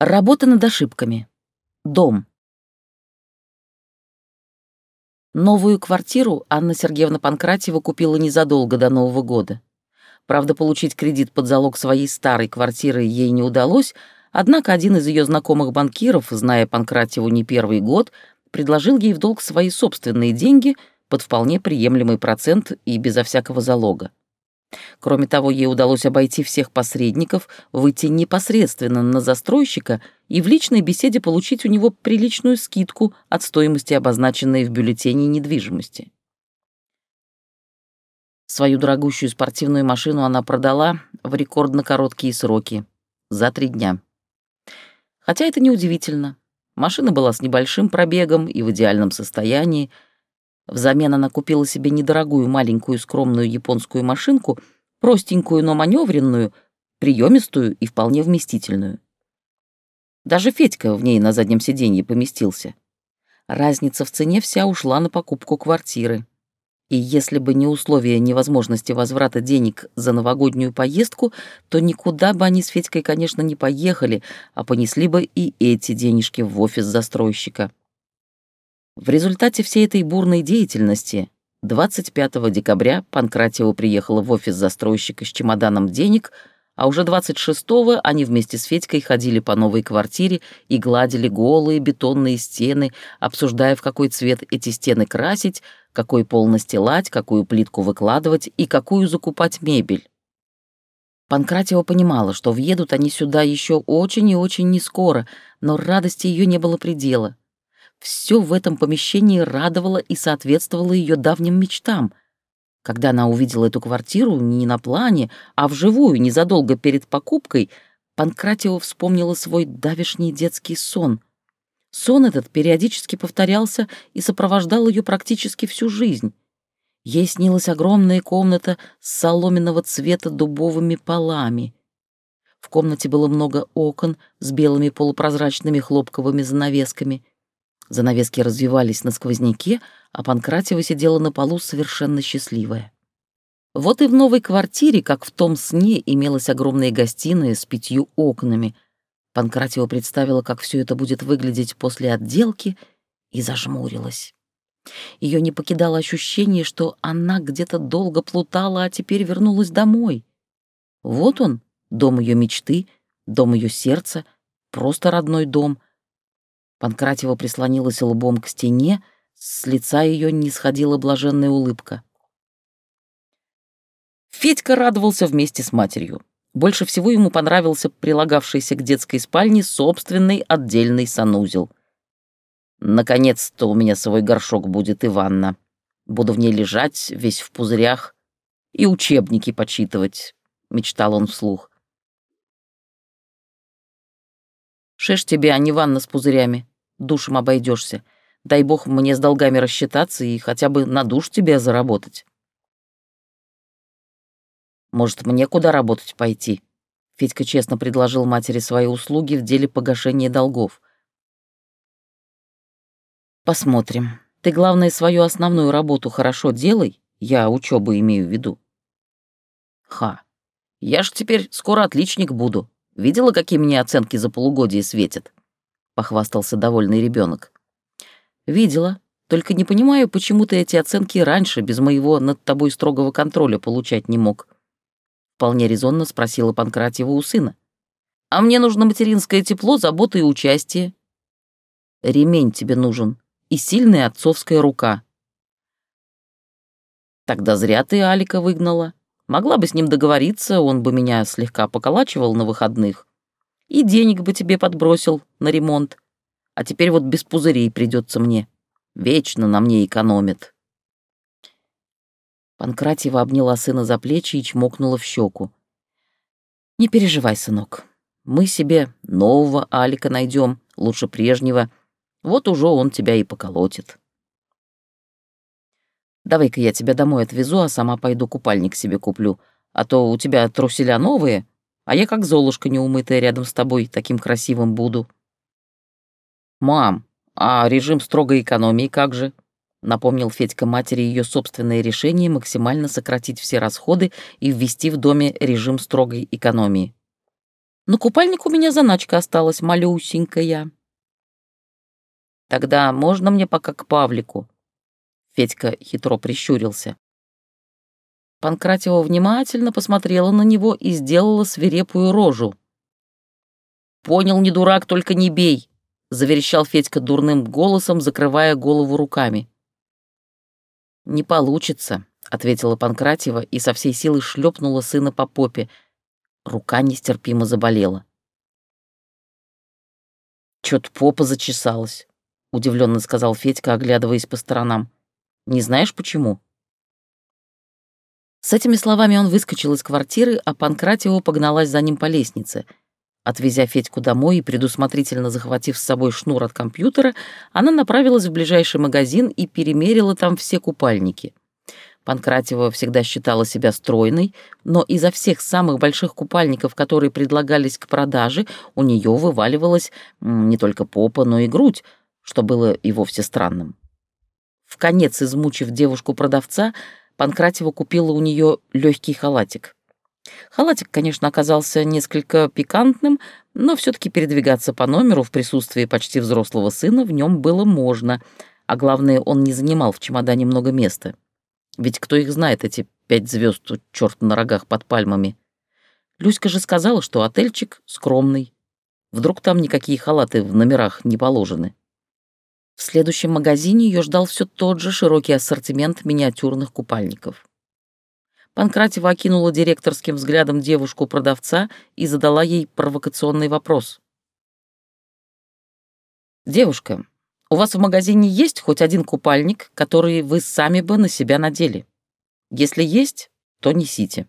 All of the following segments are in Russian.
Работа над ошибками. Дом. Новую квартиру Анна Сергеевна Панкратьева купила незадолго до Нового года. Правда, получить кредит под залог своей старой квартиры ей не удалось, однако один из ее знакомых банкиров, зная Панкратьеву не первый год, предложил ей в долг свои собственные деньги под вполне приемлемый процент и безо всякого залога. Кроме того, ей удалось обойти всех посредников, выйти непосредственно на застройщика и в личной беседе получить у него приличную скидку от стоимости, обозначенной в бюллетене недвижимости. Свою дорогущую спортивную машину она продала в рекордно короткие сроки — за три дня. Хотя это неудивительно. Машина была с небольшим пробегом и в идеальном состоянии — Взамен она купила себе недорогую маленькую скромную японскую машинку, простенькую, но маневренную, приемистую и вполне вместительную. Даже Федька в ней на заднем сиденье поместился. Разница в цене вся ушла на покупку квартиры. И если бы не условие невозможности возврата денег за новогоднюю поездку, то никуда бы они с Федькой, конечно, не поехали, а понесли бы и эти денежки в офис застройщика. В результате всей этой бурной деятельности 25 декабря Панкратиева приехала в офис застройщика с чемоданом денег, а уже 26-го они вместе с Федькой ходили по новой квартире и гладили голые бетонные стены, обсуждая, в какой цвет эти стены красить, какой пол настилать, какую плитку выкладывать и какую закупать мебель. Панкратиева понимала, что въедут они сюда еще очень и очень нескоро, но радости ее не было предела. Все в этом помещении радовало и соответствовало ее давним мечтам. Когда она увидела эту квартиру не на плане, а вживую, незадолго перед покупкой, Панкратио вспомнила свой давишний детский сон. Сон этот периодически повторялся и сопровождал ее практически всю жизнь. Ей снилась огромная комната с соломенного цвета дубовыми полами. В комнате было много окон с белыми полупрозрачными хлопковыми занавесками — Занавески развивались на сквозняке, а Панкратева сидела на полу совершенно счастливая. Вот и в новой квартире, как в том сне, имелась огромная гостиная с пятью окнами. Панкратева представила, как все это будет выглядеть после отделки, и зажмурилась. Ее не покидало ощущение, что она где-то долго плутала, а теперь вернулась домой. Вот он, дом ее мечты, дом ее сердца, просто родной дом — Панкратева прислонилась лбом к стене, с лица ее не сходила блаженная улыбка. Федька радовался вместе с матерью. Больше всего ему понравился прилагавшийся к детской спальне собственный отдельный санузел. «Наконец-то у меня свой горшок будет и ванна. Буду в ней лежать, весь в пузырях, и учебники почитывать», — мечтал он вслух. «Шеш тебе, а не ванна с пузырями», душем обойдешься. Дай бог мне с долгами рассчитаться и хотя бы на душ тебе заработать. Может, мне куда работать пойти? Федька честно предложил матери свои услуги в деле погашения долгов. Посмотрим. Ты, главное, свою основную работу хорошо делай, я учебу имею в виду. Ха, я ж теперь скоро отличник буду. Видела, какие мне оценки за полугодие светят? Похвастался довольный ребенок. Видела, только не понимаю, почему ты эти оценки раньше без моего над тобой строгого контроля получать не мог. Вполне резонно спросила Панкратьева у сына. А мне нужно материнское тепло, забота и участие. Ремень тебе нужен и сильная отцовская рука. Тогда зря ты Алика выгнала. Могла бы с ним договориться, он бы меня слегка поколачивал на выходных и денег бы тебе подбросил на ремонт. А теперь вот без пузырей придется мне. Вечно на мне экономит». Панкратьева обняла сына за плечи и чмокнула в щеку. «Не переживай, сынок. Мы себе нового Алика найдем, лучше прежнего. Вот уже он тебя и поколотит. Давай-ка я тебя домой отвезу, а сама пойду купальник себе куплю, а то у тебя труселя новые, а я как золушка неумытая рядом с тобой таким красивым буду. Мам, а режим строгой экономии как же? Напомнил Федька матери ее собственное решение максимально сократить все расходы и ввести в доме режим строгой экономии. Но купальник у меня заначка осталась малюсенькая. Тогда можно мне пока к Павлику?» Федька хитро прищурился. Панкратева внимательно посмотрела на него и сделала свирепую рожу. «Понял, не дурак, только не бей!» — заверещал Федька дурным голосом, закрывая голову руками. «Не получится», — ответила Панкратева и со всей силы шлепнула сына по попе. Рука нестерпимо заболела. «Чё-то попа зачесалась», — удивленно сказал Федька, оглядываясь по сторонам. «Не знаешь, почему?» С этими словами он выскочил из квартиры, а Панкратио погналась за ним по лестнице. Отвезя Федьку домой и предусмотрительно захватив с собой шнур от компьютера, она направилась в ближайший магазин и перемерила там все купальники. Панкратева всегда считала себя стройной, но изо всех самых больших купальников, которые предлагались к продаже, у нее вываливалась не только попа, но и грудь, что было и вовсе странным. В конец измучив девушку-продавца, Панкратева купила у нее легкий халатик. Халатик, конечно, оказался несколько пикантным, но все-таки передвигаться по номеру в присутствии почти взрослого сына в нем было можно, а главное, он не занимал в чемодане много места. Ведь кто их знает, эти пять звезд, черт на рогах под пальмами. Люська же сказала, что отельчик скромный. Вдруг там никакие халаты в номерах не положены. В следующем магазине ее ждал все тот же широкий ассортимент миниатюрных купальников. Панкратева окинула директорским взглядом девушку-продавца и задала ей провокационный вопрос. «Девушка, у вас в магазине есть хоть один купальник, который вы сами бы на себя надели? Если есть, то несите».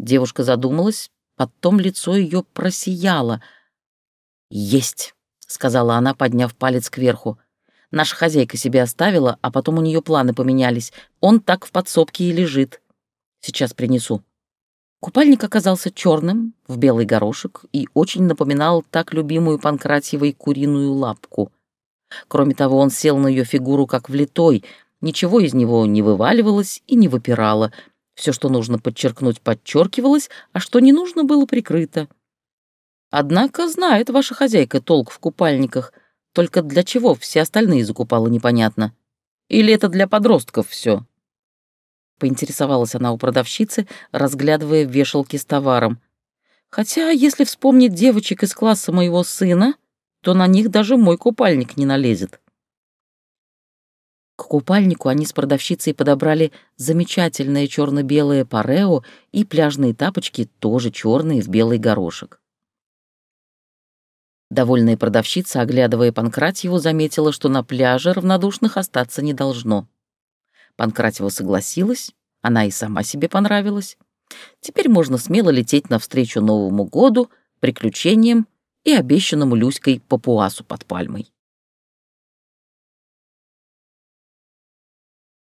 Девушка задумалась, потом лицо ее просияло. «Есть!» Сказала она, подняв палец кверху. Наша хозяйка себе оставила, а потом у нее планы поменялись. Он так в подсобке и лежит. Сейчас принесу. Купальник оказался черным, в белый горошек, и очень напоминал так любимую Панкратьевой куриную лапку. Кроме того, он сел на ее фигуру как влитой, ничего из него не вываливалось и не выпирало. Все, что нужно подчеркнуть, подчеркивалось, а что не нужно, было прикрыто. Однако знает ваша хозяйка толк в купальниках. Только для чего все остальные закупала непонятно. Или это для подростков все? Поинтересовалась она у продавщицы, разглядывая вешалки с товаром. Хотя, если вспомнить девочек из класса моего сына, то на них даже мой купальник не налезет. К купальнику они с продавщицей подобрали замечательное черно-белое парео и пляжные тапочки, тоже черные в белый горошек. Довольная продавщица, оглядывая Панкратьеву, заметила, что на пляже равнодушных остаться не должно. Панкратьева согласилась, она и сама себе понравилась. Теперь можно смело лететь навстречу Новому году, приключениям и обещанному Люськой папуасу под пальмой.